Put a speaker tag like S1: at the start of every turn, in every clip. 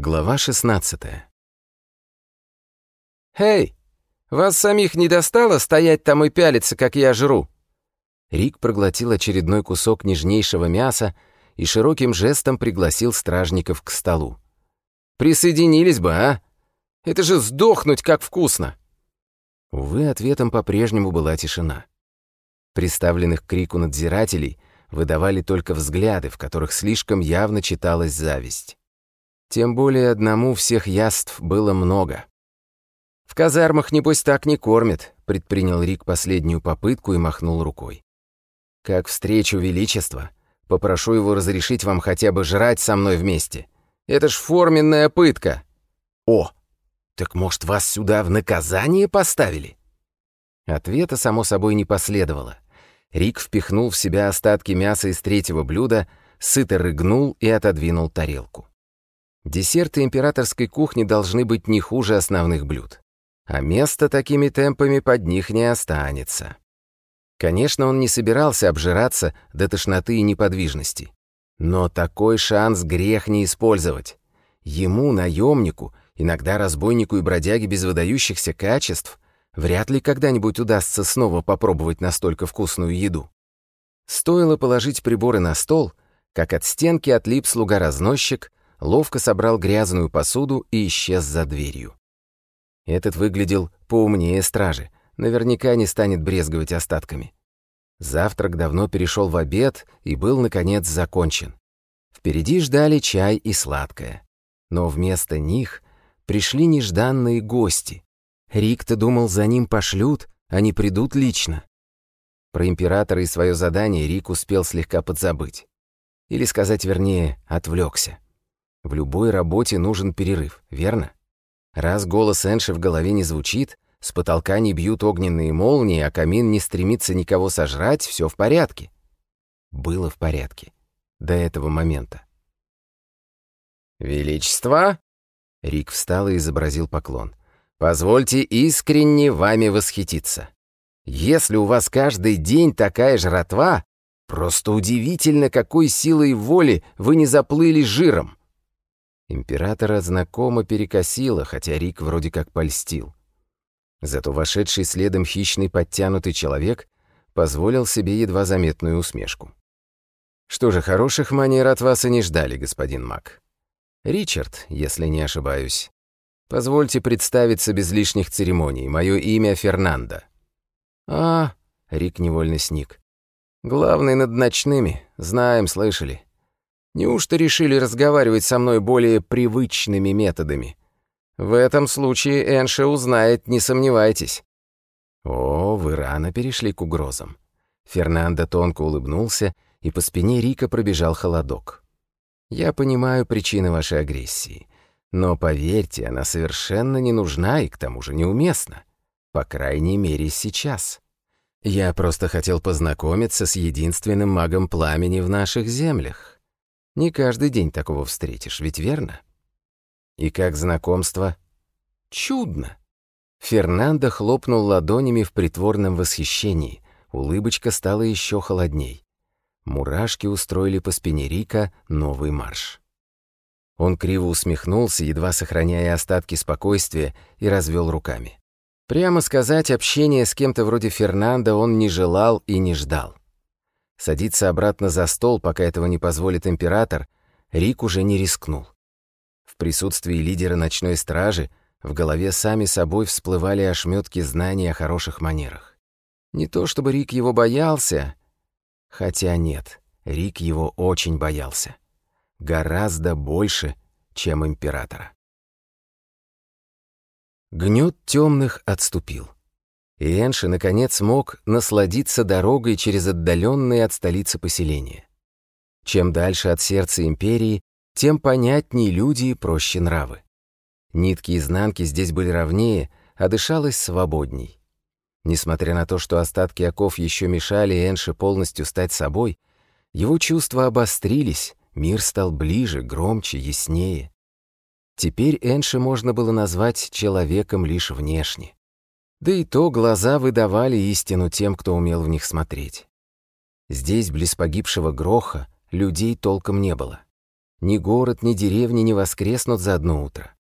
S1: Глава 16
S2: «Эй, вас самих не достало стоять там и пялиться, как я жру?»
S1: Рик проглотил очередной кусок нежнейшего мяса и широким жестом пригласил стражников к столу.
S2: «Присоединились бы, а? Это же сдохнуть, как вкусно!»
S1: Увы, ответом по-прежнему была тишина. Приставленных к крику надзирателей выдавали только взгляды, в которых слишком явно читалась зависть. Тем более одному всех яств было много.
S2: «В казармах, небось, так не кормят», — предпринял Рик последнюю попытку и махнул рукой.
S1: «Как встречу величества, попрошу его разрешить вам хотя бы жрать со мной вместе. Это ж форменная пытка!»
S2: «О, так может, вас сюда в наказание поставили?»
S1: Ответа, само собой, не последовало. Рик впихнул в себя остатки мяса из третьего блюда, сыто рыгнул и отодвинул тарелку. Десерты императорской кухни должны быть не хуже основных блюд. А места такими темпами под них не останется. Конечно, он не собирался обжираться до тошноты и неподвижности. Но такой шанс грех не использовать. Ему, наемнику, иногда разбойнику и бродяге без выдающихся качеств, вряд ли когда-нибудь удастся снова попробовать настолько вкусную еду. Стоило положить приборы на стол, как от стенки отлип слуга-разносчик, ловко собрал грязную посуду и исчез за дверью. Этот выглядел поумнее стражи, наверняка не станет брезговать остатками. Завтрак давно перешел в обед и был, наконец, закончен. Впереди ждали чай и сладкое. Но вместо них пришли нежданные гости. Рик-то думал, за ним пошлют, а они придут лично. Про императора и свое задание Рик успел слегка подзабыть. Или сказать вернее, отвлекся. В любой работе нужен перерыв, верно? Раз голос Энши в голове не звучит, с потолка не бьют огненные молнии, а камин не стремится никого сожрать, все в порядке. Было в порядке. До этого момента.
S2: «Величество!» Рик встал и изобразил поклон. «Позвольте искренне вами восхититься. Если у вас каждый день такая жратва, просто удивительно, какой силой воли вы не заплыли жиром.
S1: Императора знакомо перекосило, хотя Рик вроде как польстил. Зато вошедший следом хищный подтянутый человек позволил себе едва заметную усмешку. «Что же, хороших манер от вас и не ждали, господин Мак. Ричард, если не ошибаюсь. Позвольте представиться без лишних церемоний. Мое имя Фернандо».
S2: «А...» — Рик невольно сник. «Главный над ночными. Знаем, слышали. Неужто решили разговаривать со мной более привычными методами? В этом случае Энша узнает, не сомневайтесь.
S1: О, вы рано перешли к угрозам. Фернандо тонко улыбнулся, и по спине Рика пробежал холодок. Я понимаю причины вашей агрессии, но, поверьте, она совершенно не нужна и к тому же неуместна. По крайней мере, сейчас. Я просто хотел познакомиться с единственным магом пламени в наших землях. Не каждый день такого встретишь, ведь верно? И как знакомство? Чудно! Фернандо хлопнул ладонями в притворном восхищении. Улыбочка стала еще холодней. Мурашки устроили по спине Рика новый марш. Он криво усмехнулся, едва сохраняя остатки спокойствия, и развел руками. Прямо сказать, общение с кем-то вроде Фернандо он не желал и не ждал. Садиться обратно за стол, пока этого не позволит император, Рик уже не рискнул. В присутствии лидера ночной стражи в голове сами собой всплывали ошметки знаний о хороших манерах. Не то чтобы Рик его боялся, хотя нет, Рик его очень боялся. Гораздо больше, чем императора. Гнет темных отступил и Энши, наконец, мог насладиться дорогой через отдаленные от столицы поселения. Чем дальше от сердца империи, тем понятнее люди и проще нравы. Нитки изнанки здесь были ровнее, а дышалось свободней. Несмотря на то, что остатки оков еще мешали Энши полностью стать собой, его чувства обострились, мир стал ближе, громче, яснее. Теперь Энши можно было назвать человеком лишь внешне. Да и то глаза выдавали истину тем, кто умел в них смотреть. Здесь, близ погибшего гроха, людей толком не было. Ни город, ни деревни не воскреснут за одно утро.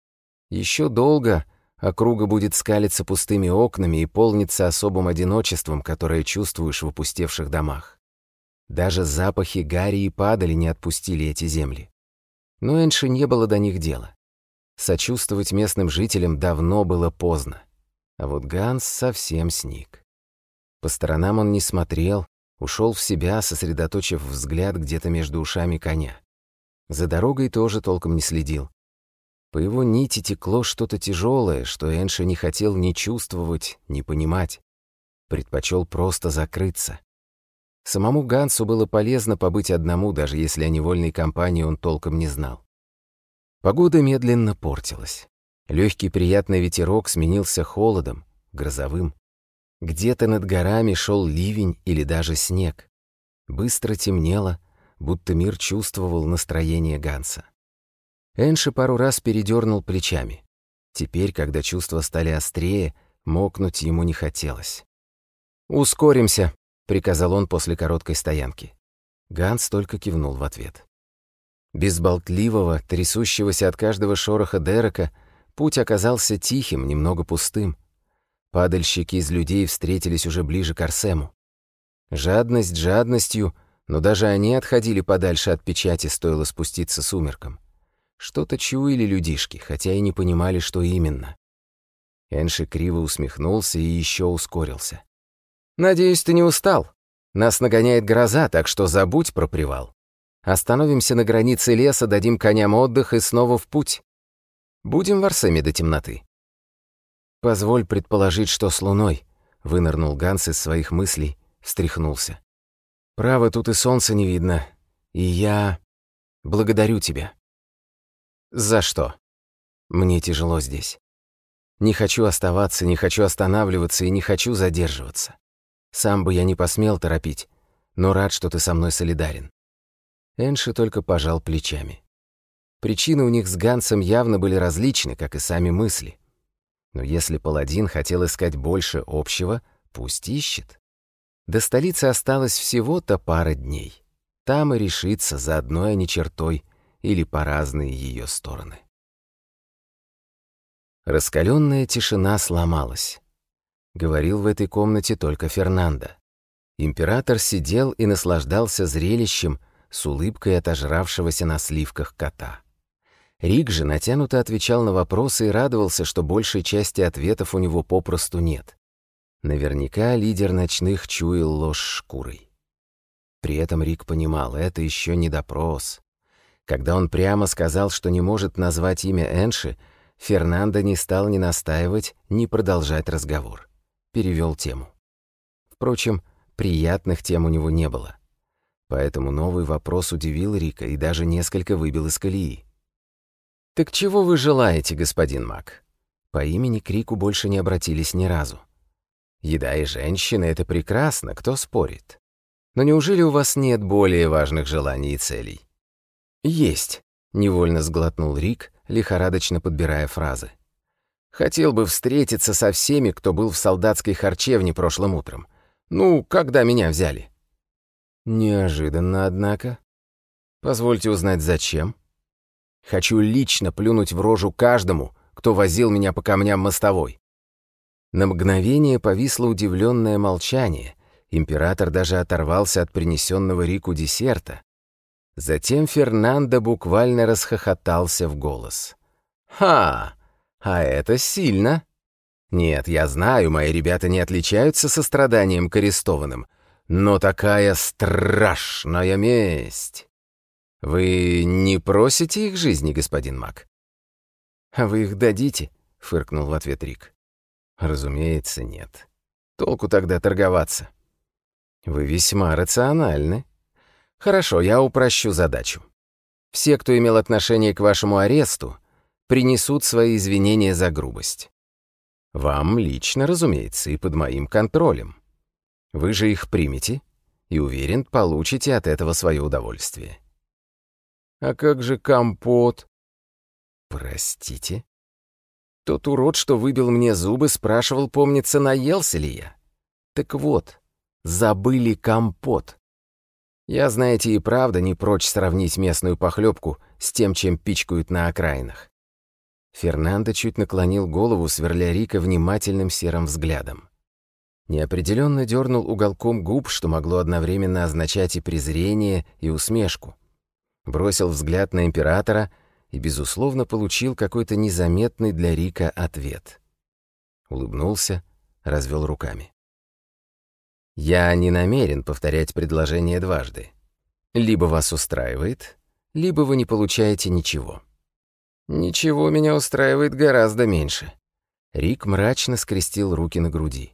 S1: Еще долго округа будет скалиться пустыми окнами и полниться особым одиночеством, которое чувствуешь в опустевших домах. Даже запахи гари и падали не отпустили эти земли. Но Энши не было до них дела. Сочувствовать местным жителям давно было поздно. А вот Ганс совсем сник. По сторонам он не смотрел, ушел в себя, сосредоточив взгляд где-то между ушами коня. За дорогой тоже толком не следил. По его нити текло что-то тяжелое, что Энша не хотел ни чувствовать, ни понимать. Предпочел просто закрыться. Самому Гансу было полезно побыть одному, даже если о невольной компании он толком не знал. Погода медленно портилась. Легкий приятный ветерок сменился холодом, грозовым. Где-то над горами шел ливень или даже снег. Быстро темнело, будто мир чувствовал настроение Ганса. Энши пару раз передернул плечами. Теперь, когда чувства стали острее, мокнуть ему не хотелось. «Ускоримся», — приказал он после короткой стоянки. Ганс только кивнул в ответ. Безболтливого, трясущегося от каждого шороха Дерека — Путь оказался тихим, немного пустым. Падальщики из людей встретились уже ближе к Арсему. Жадность жадностью, но даже они отходили подальше от печати, стоило спуститься сумерком. Что-то чуяли людишки, хотя и не понимали, что именно. Энши криво усмехнулся и еще ускорился. «Надеюсь, ты не устал. Нас нагоняет гроза, так что забудь про привал. Остановимся на границе леса, дадим коням отдых и снова в путь». Будем ворсами до темноты. Позволь предположить, что с луной, вынырнул Ганс из своих мыслей, встряхнулся. Право, тут и солнца не видно. И я благодарю тебя. За что? Мне тяжело здесь. Не хочу оставаться, не хочу останавливаться и не хочу задерживаться. Сам бы я не посмел торопить, но рад, что ты со мной солидарен. Энши только пожал плечами. Причины у них с Гансом явно были различны, как и сами мысли. Но если паладин хотел искать больше общего, пусть ищет. До столицы осталось всего-то пара дней. Там и решится за одной, а не чертой, или по разные ее стороны. Раскаленная тишина сломалась. Говорил в этой комнате только Фернандо. Император сидел и наслаждался зрелищем с улыбкой отожравшегося на сливках кота. Рик же натянуто отвечал на вопросы и радовался, что большей части ответов у него попросту нет. Наверняка лидер ночных чуял ложь шкурой. При этом Рик понимал, это еще не допрос. Когда он прямо сказал, что не может назвать имя Энши, Фернандо не стал ни настаивать, ни продолжать разговор. Перевел тему. Впрочем, приятных тем у него не было. Поэтому новый вопрос удивил Рика и даже несколько выбил из колеи. «Так чего вы желаете, господин Мак?» По имени Крику больше не обратились ни разу. «Еда и женщины — это прекрасно, кто спорит. Но неужели у вас нет более важных желаний и целей?» «Есть», — невольно сглотнул Рик, лихорадочно подбирая фразы. «Хотел бы встретиться со всеми, кто был в солдатской харчевне прошлым утром. Ну, когда меня взяли?» «Неожиданно, однако. Позвольте узнать, зачем?» Хочу лично плюнуть в рожу каждому, кто возил меня по камням мостовой. На мгновение повисло удивленное молчание. Император даже оторвался от принесенного Рику десерта. Затем Фернандо буквально расхохотался в голос. «Ха! А это сильно!» «Нет, я знаю, мои ребята не отличаются состраданием к арестованным, но такая страшная месть!» «Вы не просите их жизни, господин Мак?» «А вы их дадите?» — фыркнул в ответ Рик. «Разумеется, нет. Толку тогда торговаться?» «Вы весьма рациональны. Хорошо, я упрощу задачу. Все, кто имел отношение к вашему аресту, принесут свои извинения за грубость. Вам лично, разумеется, и под моим контролем. Вы же их примете и, уверен, получите от этого свое удовольствие. А как же компот?» «Простите?» Тот урод, что выбил мне зубы, спрашивал, помнится, наелся ли я. Так вот, забыли компот. Я, знаете, и правда не прочь сравнить местную похлебку с тем, чем пичкают на окраинах. Фернандо чуть наклонил голову, сверля Рика внимательным серым взглядом. Неопределенно дернул уголком губ, что могло одновременно означать и презрение, и усмешку бросил взгляд на императора и, безусловно, получил какой-то незаметный для Рика ответ. Улыбнулся, развел руками. «Я не намерен повторять предложение дважды. Либо вас устраивает, либо вы не получаете ничего». «Ничего меня устраивает гораздо меньше». Рик мрачно скрестил руки на груди.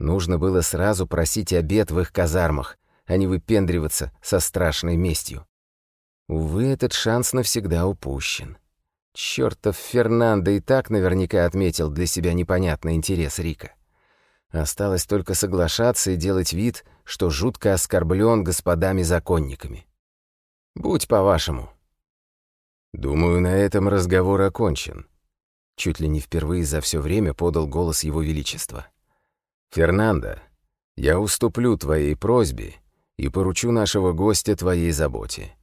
S1: Нужно было сразу просить обед в их казармах, а не выпендриваться со страшной местью. Увы, этот шанс навсегда упущен. Чёртов Фернандо и так наверняка отметил для себя непонятный интерес Рика. Осталось только соглашаться и делать вид, что жутко оскорблён господами-законниками. Будь по-вашему. Думаю, на этом разговор окончен. Чуть ли не впервые за всё время подал голос Его Величества. Фернандо, я уступлю твоей просьбе и поручу нашего гостя твоей заботе.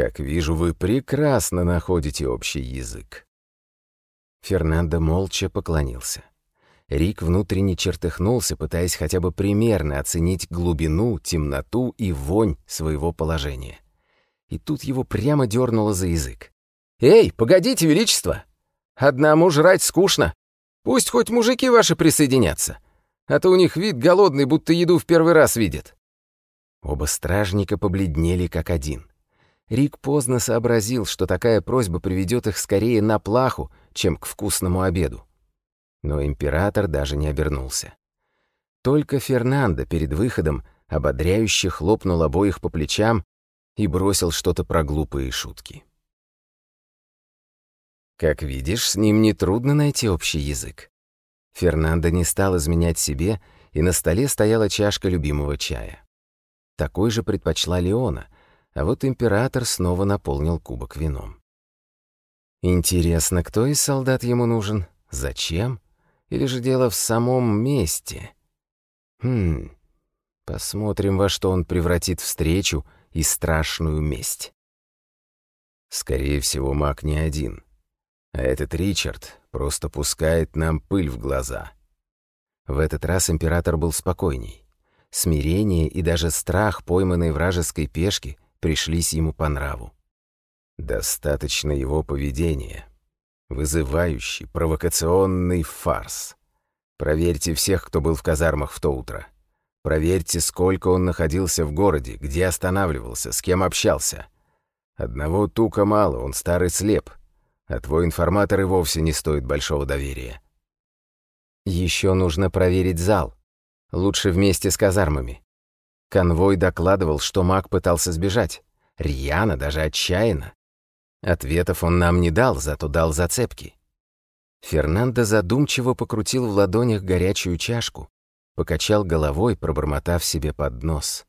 S1: Как вижу, вы прекрасно находите общий язык». Фернандо молча поклонился. Рик внутренне чертыхнулся, пытаясь хотя бы примерно оценить глубину, темноту и вонь своего положения. И тут его прямо дернуло за язык. «Эй, погодите, Величество! Одному жрать скучно. Пусть хоть мужики ваши присоединятся, а то у них вид голодный, будто еду в первый раз видят». Оба стражника побледнели как один. Рик поздно сообразил, что такая просьба приведет их скорее на плаху, чем к вкусному обеду. Но император даже не обернулся. Только Фернандо перед выходом ободряюще хлопнул обоих по плечам и бросил что-то про глупые шутки. Как видишь, с ним нетрудно найти общий язык. Фернандо не стал изменять себе, и на столе стояла чашка любимого чая. Такой же предпочла Леона — а вот император снова наполнил кубок вином. Интересно, кто из солдат ему нужен? Зачем? Или же дело в самом месте? Хм, посмотрим, во что он превратит встречу и страшную месть. Скорее всего, маг не один. А этот Ричард просто пускает нам пыль в глаза. В этот раз император был спокойней. Смирение и даже страх пойманной вражеской пешки пришлись ему по нраву. Достаточно его поведения. Вызывающий, провокационный фарс. Проверьте всех, кто был в казармах в то утро. Проверьте, сколько он находился в городе, где останавливался, с кем общался. Одного тука мало, он старый слеп. А твой информатор и вовсе не стоит большого доверия. Еще нужно проверить зал. Лучше вместе с казармами. Конвой докладывал, что маг пытался сбежать. Рьяно, даже отчаянно. Ответов он нам не дал, зато дал зацепки. Фернандо задумчиво покрутил в ладонях горячую чашку, покачал головой, пробормотав себе под нос.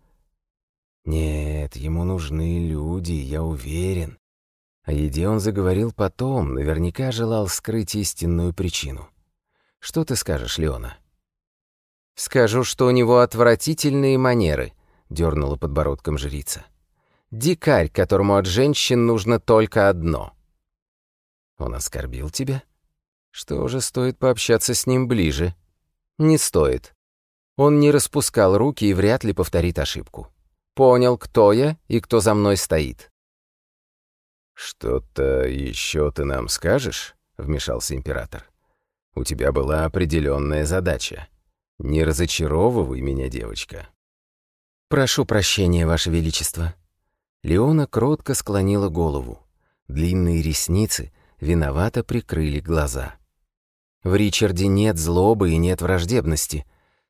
S1: «Нет, ему нужны люди, я уверен». О еде он заговорил потом, наверняка желал скрыть истинную причину. «Что ты скажешь, Леона?» «Скажу, что у него отвратительные манеры», — дернула подбородком жрица. «Дикарь, которому от женщин нужно только одно». «Он оскорбил тебя?» «Что же, стоит пообщаться с ним ближе?» «Не стоит. Он не распускал руки и вряд ли повторит ошибку. Понял, кто я и кто за мной стоит». «Что-то еще ты нам скажешь?» — вмешался император. «У тебя была определенная задача». Не разочаровывай меня, девочка. Прошу прощения, Ваше Величество. Леона кротко склонила голову. Длинные ресницы виновато прикрыли глаза. В Ричарде нет злобы и нет враждебности.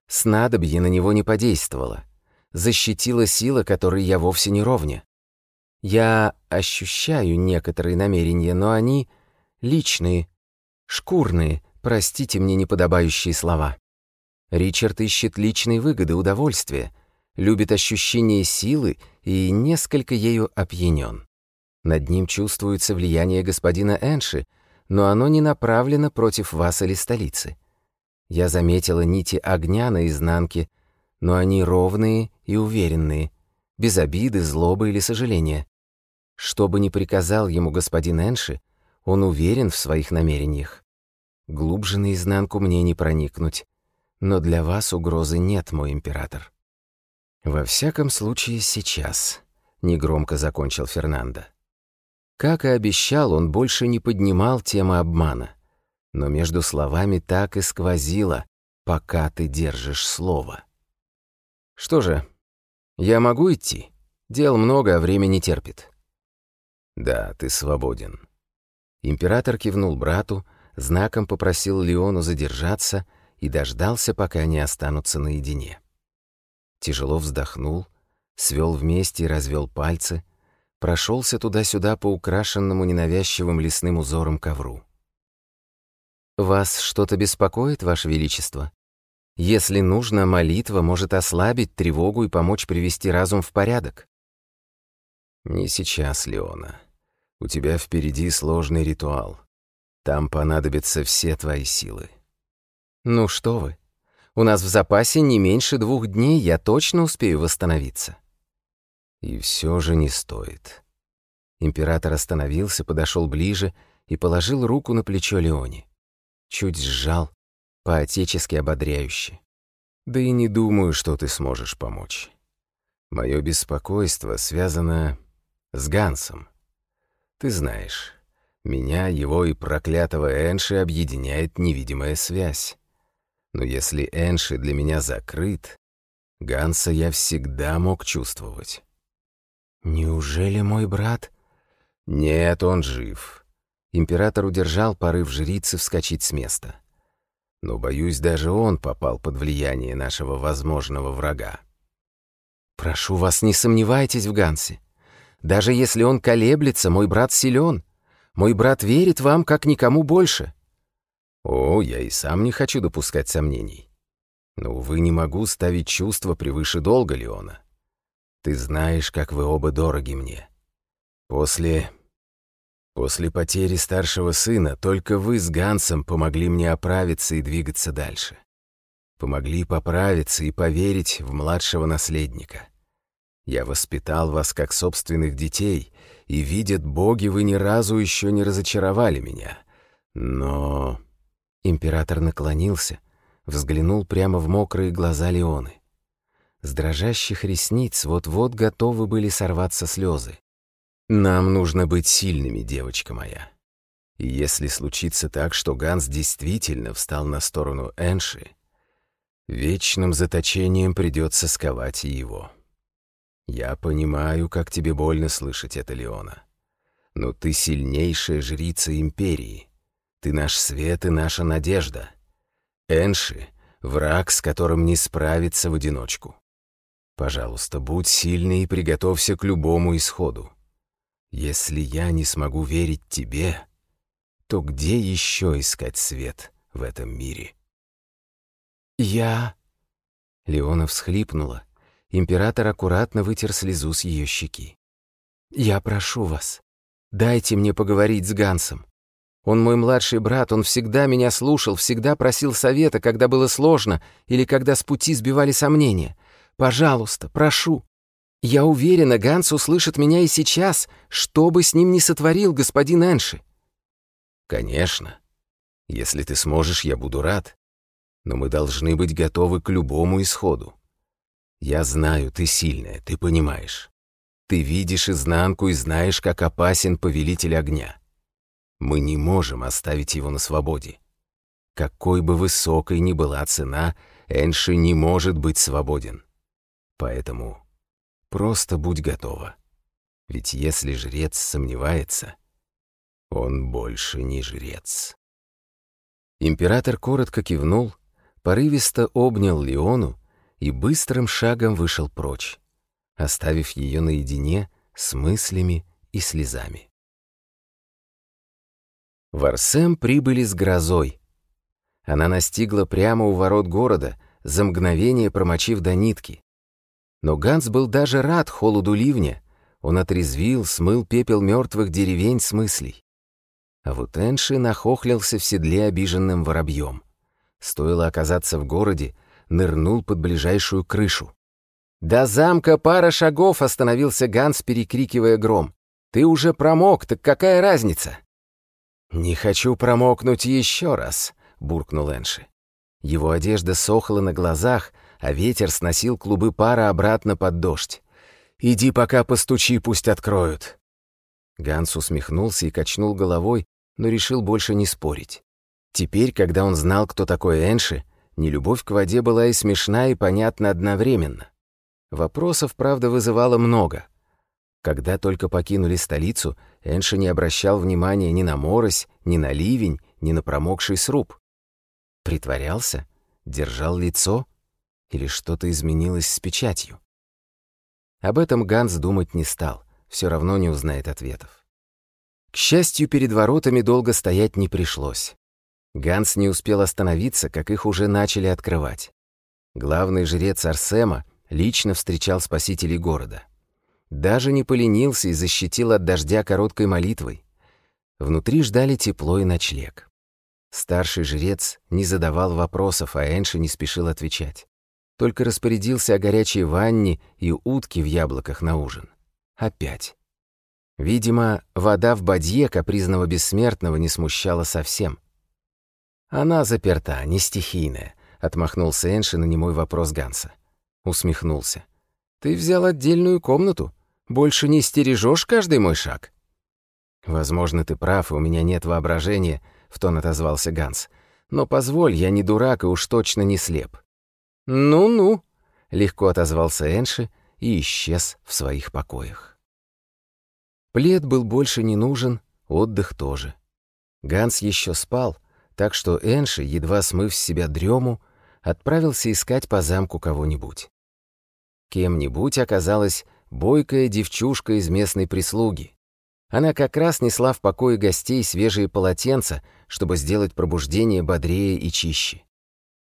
S1: Снадобье на него не подействовало. Защитила сила, которой я вовсе не ровня. Я ощущаю некоторые намерения, но они личные, шкурные, простите мне неподобающие слова. Ричард ищет личной выгоды, удовольствия, любит ощущение силы и несколько ею опьянен. Над ним чувствуется влияние господина Энши, но оно не направлено против вас или столицы. Я заметила нити огня на изнанке, но они ровные и уверенные, без обиды, злобы или сожаления. Что бы ни приказал ему господин Энши, он уверен в своих намерениях. Глубже наизнанку мне не проникнуть но для вас угрозы нет, мой император». «Во всяком случае, сейчас», — негромко закончил Фернандо. Как и обещал, он больше не поднимал темы обмана. Но между словами так и сквозило, пока ты держишь слово. «Что же, я могу идти? Дел много, а время не терпит».
S2: «Да, ты свободен».
S1: Император кивнул брату, знаком попросил Леону задержаться — и дождался, пока они останутся наедине. Тяжело вздохнул, свел вместе и развел пальцы, прошелся туда-сюда по украшенному ненавязчивым лесным узором ковру. «Вас что-то беспокоит, Ваше Величество? Если нужно, молитва может ослабить тревогу и помочь привести разум в порядок».
S2: «Не сейчас, Леона. У тебя впереди сложный ритуал. Там понадобятся все твои силы».
S1: Ну что вы, у нас в запасе не меньше двух дней, я точно успею восстановиться.
S2: И все же не стоит.
S1: Император остановился, подошел ближе и положил руку на плечо Леони. Чуть сжал, по-отечески ободряюще.
S2: Да и не думаю, что ты сможешь помочь. Мое беспокойство связано с Гансом. Ты знаешь, меня, его и проклятого Энши объединяет невидимая связь. Но если Энши для меня закрыт, Ганса я всегда мог чувствовать.
S1: Неужели мой брат?
S2: Нет, он жив.
S1: Император удержал порыв жрицы вскочить с места.
S2: Но, боюсь, даже он попал под влияние нашего возможного врага.
S1: Прошу вас, не сомневайтесь в Гансе. Даже если он колеблется, мой брат силен. Мой брат верит вам, как никому больше.
S2: О, я и сам не хочу допускать сомнений. Но, увы, не могу ставить чувства превыше долга Леона. Ты знаешь, как вы оба дороги мне. После... После потери старшего сына только вы с Гансом помогли мне оправиться и двигаться дальше. Помогли поправиться и поверить в младшего наследника. Я воспитал вас как собственных детей, и, видят боги, вы ни разу еще не разочаровали меня. Но...
S1: Император наклонился, взглянул прямо в мокрые глаза Леоны. С дрожащих ресниц вот-вот готовы были сорваться слезы.
S2: «Нам нужно быть сильными, девочка моя. И если случится так, что Ганс действительно встал на сторону Энши, вечным заточением придется сковать его. Я понимаю, как тебе больно слышать это, Леона. Но ты сильнейшая жрица Империи. Ты наш свет и наша надежда. Энши — враг, с которым не справиться в одиночку. Пожалуйста, будь сильный и приготовься к любому исходу. Если я не смогу верить тебе, то где еще искать свет в этом мире?
S1: Я... Леона всхлипнула. Император аккуратно вытер слезу с ее щеки. «Я прошу вас, дайте мне поговорить с Гансом. Он мой младший брат, он всегда меня слушал, всегда просил совета, когда было сложно или когда с пути сбивали сомнения. Пожалуйста, прошу. Я уверена, Ганс услышит меня и сейчас, что бы с ним ни сотворил господин Энши.
S2: Конечно. Если ты сможешь, я буду рад. Но мы должны быть готовы к любому исходу. Я знаю, ты сильная, ты понимаешь. Ты видишь изнанку и знаешь, как опасен повелитель огня. Мы не можем оставить его на свободе. Какой бы высокой ни была цена, Энши не может быть свободен. Поэтому просто будь готова. Ведь если жрец сомневается, он больше не жрец.
S1: Император коротко кивнул, порывисто обнял Леону и быстрым шагом вышел прочь, оставив ее наедине с мыслями и слезами. В прибыли с грозой. Она настигла прямо у ворот города, за мгновение промочив до нитки. Но Ганс был даже рад холоду ливня. Он отрезвил, смыл пепел мертвых деревень с мыслей. А вот Энши нахохлился в седле обиженным воробьем. Стоило оказаться в городе, нырнул под ближайшую крышу. «До замка пара шагов!» — остановился Ганс, перекрикивая гром. «Ты уже промок, так какая разница?» «Не хочу промокнуть еще раз», — буркнул Энши. Его одежда сохла на глазах, а ветер сносил клубы пара обратно под дождь. «Иди пока постучи, пусть откроют». Ганс усмехнулся и качнул головой, но решил больше не спорить. Теперь, когда он знал, кто такой Энши, нелюбовь к воде была и смешна, и понятна одновременно. Вопросов, правда, вызывало много. Когда только покинули столицу, Энши не обращал внимания ни на морось, ни на ливень, ни на промокший сруб. Притворялся? Держал лицо? Или что-то изменилось с печатью? Об этом Ганс думать не стал, все равно не узнает ответов. К счастью, перед воротами долго стоять не пришлось. Ганс не успел остановиться, как их уже начали открывать. Главный жрец Арсема лично встречал спасителей города — даже не поленился и защитил от дождя короткой молитвой. Внутри ждали тепло и ночлег. Старший жрец не задавал вопросов, а Энши не спешил отвечать. Только распорядился о горячей ванне и утке в яблоках на ужин. Опять. Видимо, вода в бадье капризного бессмертного не смущала совсем. «Она заперта, не стихийная», — отмахнулся Энши на немой вопрос Ганса. Усмехнулся. «Ты взял отдельную комнату?» Больше не стережешь каждый мой шаг». «Возможно, ты прав, и у меня нет воображения», — в тон отозвался Ганс. «Но позволь, я не дурак и уж точно не слеп». «Ну-ну», — легко отозвался Энши и исчез в своих покоях. Плед был больше не нужен, отдых тоже. Ганс еще спал, так что Энши, едва смыв с себя дрему, отправился искать по замку кого-нибудь. Кем-нибудь оказалось бойкая девчушка из местной прислуги. Она как раз несла в покое гостей свежие полотенца, чтобы сделать пробуждение бодрее и чище.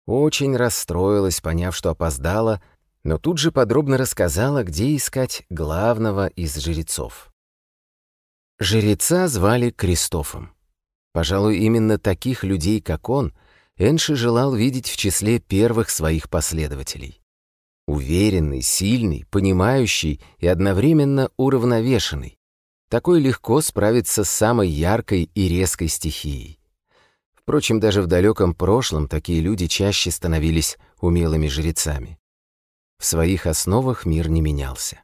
S1: Очень расстроилась, поняв, что опоздала, но тут же подробно рассказала, где искать главного из жрецов. Жреца звали Кристофом. Пожалуй, именно таких людей, как он, Энши желал видеть в числе первых своих последователей. Уверенный, сильный, понимающий и одновременно уравновешенный. Такой легко справится с самой яркой и резкой стихией. Впрочем, даже в далеком прошлом такие люди чаще становились умелыми жрецами. В своих основах мир не менялся.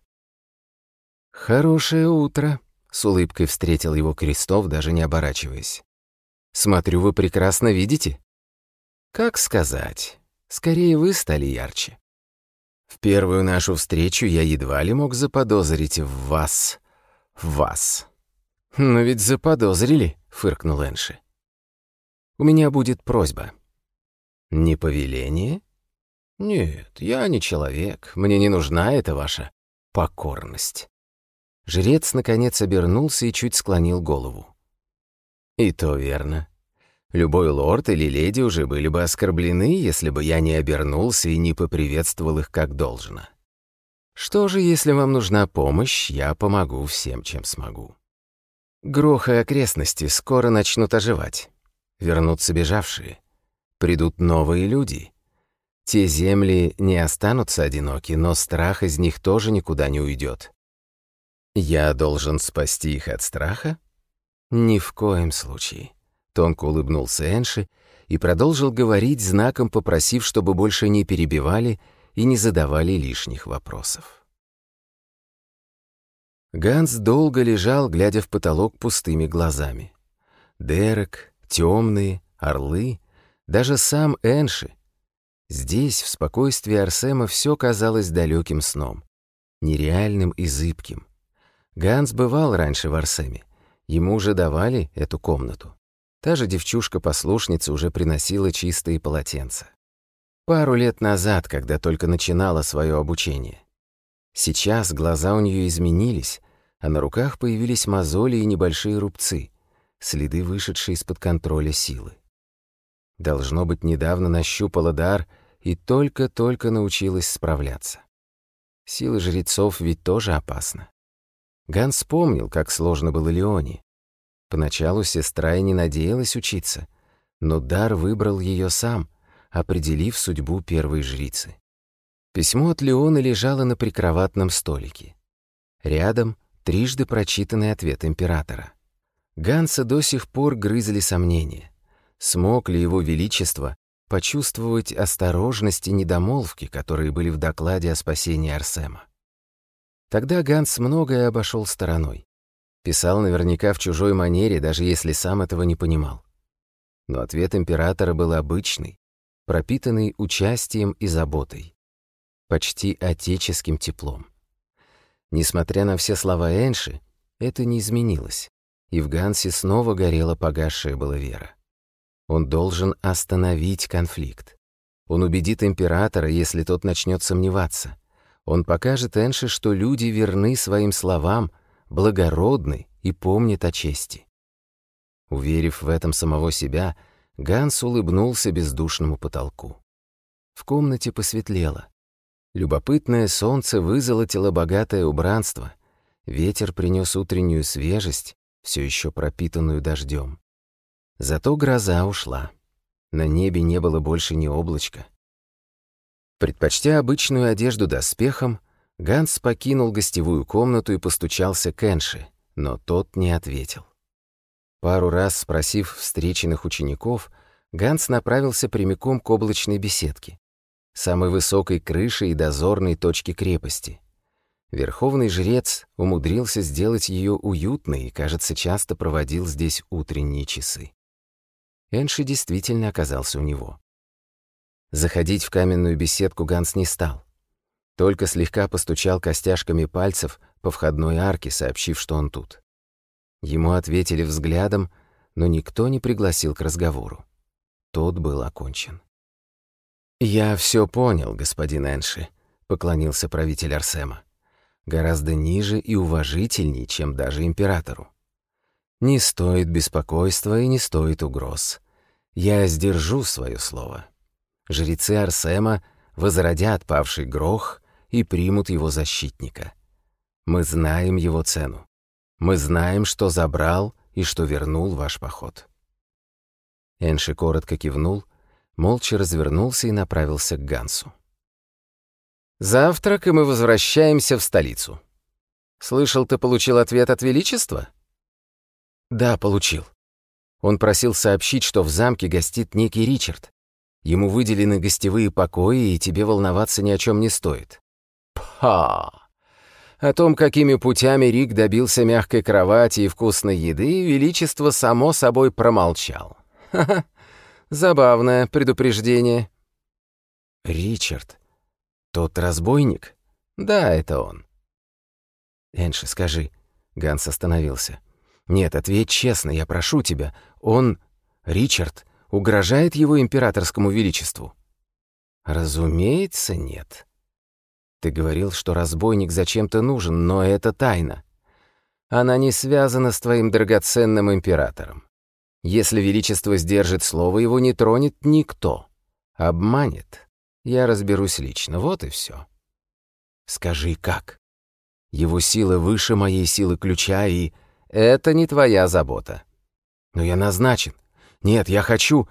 S1: «Хорошее утро», — с улыбкой встретил его Крестов, даже не оборачиваясь. «Смотрю, вы прекрасно видите». «Как сказать? Скорее вы стали ярче». В первую нашу встречу я едва ли мог заподозрить в вас... в вас. «Но ведь заподозрили», — фыркнул Энши. «У меня будет просьба». «Не повеление?» «Нет, я не человек. Мне не нужна эта ваша покорность». Жрец, наконец, обернулся и чуть склонил голову. «И то верно. Любой лорд или леди уже были бы оскорблены, если бы я не обернулся и не поприветствовал их как должно. Что же, если вам нужна помощь, я помогу всем, чем смогу. Грохо окрестности скоро начнут оживать. Вернутся бежавшие. Придут новые люди. Те земли не останутся одиноки, но страх из них тоже никуда не уйдет. Я должен спасти их от страха? Ни в коем случае. Тонко улыбнулся Энши и продолжил говорить знаком, попросив, чтобы больше не перебивали и не задавали лишних вопросов. Ганс долго лежал, глядя в потолок пустыми глазами. Дерек, темные, орлы, даже сам Энши. Здесь, в спокойствии Арсема, все казалось далеким сном, нереальным и зыбким. Ганс бывал раньше в Арсеме. Ему уже давали эту комнату. Та же девчушка-послушница уже приносила чистые полотенца. Пару лет назад, когда только начинала свое обучение. Сейчас глаза у нее изменились, а на руках появились мозоли и небольшие рубцы, следы вышедшие из-под контроля силы. Должно быть, недавно нащупала дар и только-только научилась справляться. Сила жрецов ведь тоже опасна. Ганс вспомнил, как сложно было Леоне, Поначалу сестра и не надеялась учиться, но Дар выбрал ее сам, определив судьбу первой жрицы. Письмо от Леона лежало на прикроватном столике. Рядом трижды прочитанный ответ императора. Ганса до сих пор грызли сомнения. Смог ли его величество почувствовать осторожность и недомолвки, которые были в докладе о спасении Арсема? Тогда Ганс многое обошел стороной. Писал наверняка в чужой манере, даже если сам этого не понимал. Но ответ императора был обычный, пропитанный участием и заботой, почти отеческим теплом. Несмотря на все слова Энши, это не изменилось, и в Гансе снова горела погасшая была вера. Он должен остановить конфликт. Он убедит императора, если тот начнет сомневаться. Он покажет Энши, что люди верны своим словам, благородный и помнит о чести. Уверив в этом самого себя, Ганс улыбнулся бездушному потолку. В комнате посветлело. Любопытное солнце вызолотило богатое убранство. Ветер принес утреннюю свежесть, все еще пропитанную дождем. Зато гроза ушла. На небе не было больше ни облачка. Предпочтя обычную одежду доспехом, Ганс покинул гостевую комнату и постучался к Энши, но тот не ответил. Пару раз спросив встреченных учеников, Ганс направился прямиком к облачной беседке, самой высокой крыше и дозорной точке крепости. Верховный жрец умудрился сделать ее уютной и, кажется, часто проводил здесь утренние часы. Энши действительно оказался у него. Заходить в каменную беседку Ганс не стал — только слегка постучал костяшками пальцев по входной арке, сообщив, что он тут. Ему ответили взглядом, но никто не пригласил к разговору. Тот был окончен. «Я все понял, господин Энши», — поклонился правитель Арсема. «Гораздо ниже и уважительней, чем даже императору. Не стоит беспокойства и не стоит угроз. Я сдержу свое слово. Жрецы Арсема возродят павший грох и примут его защитника. Мы знаем его цену. Мы знаем, что забрал и что вернул ваш поход». Энши коротко кивнул, молча развернулся и направился к Гансу. «Завтрак, и мы возвращаемся в столицу. Слышал, ты получил ответ от Величества?» «Да, получил. Он просил сообщить, что в замке гостит некий Ричард. Ему выделены гостевые покои, и тебе волноваться ни о чем не стоит. Ха! О том, какими путями Рик добился мягкой кровати и вкусной еды, Величество само собой промолчал. Ха-ха, забавное предупреждение. Ричард, тот разбойник? Да, это он. Энши, скажи. Ганс остановился. Нет, ответь честно, я прошу тебя. Он, Ричард, угрожает его императорскому величеству? Разумеется, нет. Ты говорил, что разбойник зачем-то нужен, но это тайна. Она не связана с твоим драгоценным императором. Если Величество сдержит слово, его не тронет никто. Обманет. Я разберусь лично, вот и все. Скажи, как? Его сила выше моей силы ключа, и... Это не твоя забота. Но я назначен. Нет, я хочу...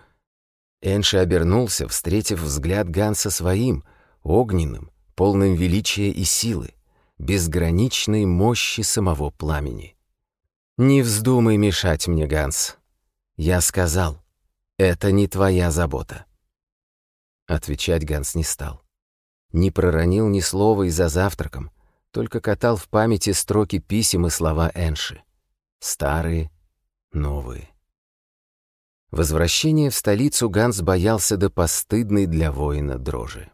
S1: Энши обернулся, встретив взгляд Ганса своим, огненным, полным величия и силы, безграничной мощи самого пламени. «Не вздумай мешать мне, Ганс. Я сказал, это не твоя забота». Отвечать Ганс не стал. Не проронил ни слова и за завтраком, только катал в памяти строки писем и слова Энши. Старые, новые. Возвращение в столицу Ганс боялся до постыдной для воина дрожи.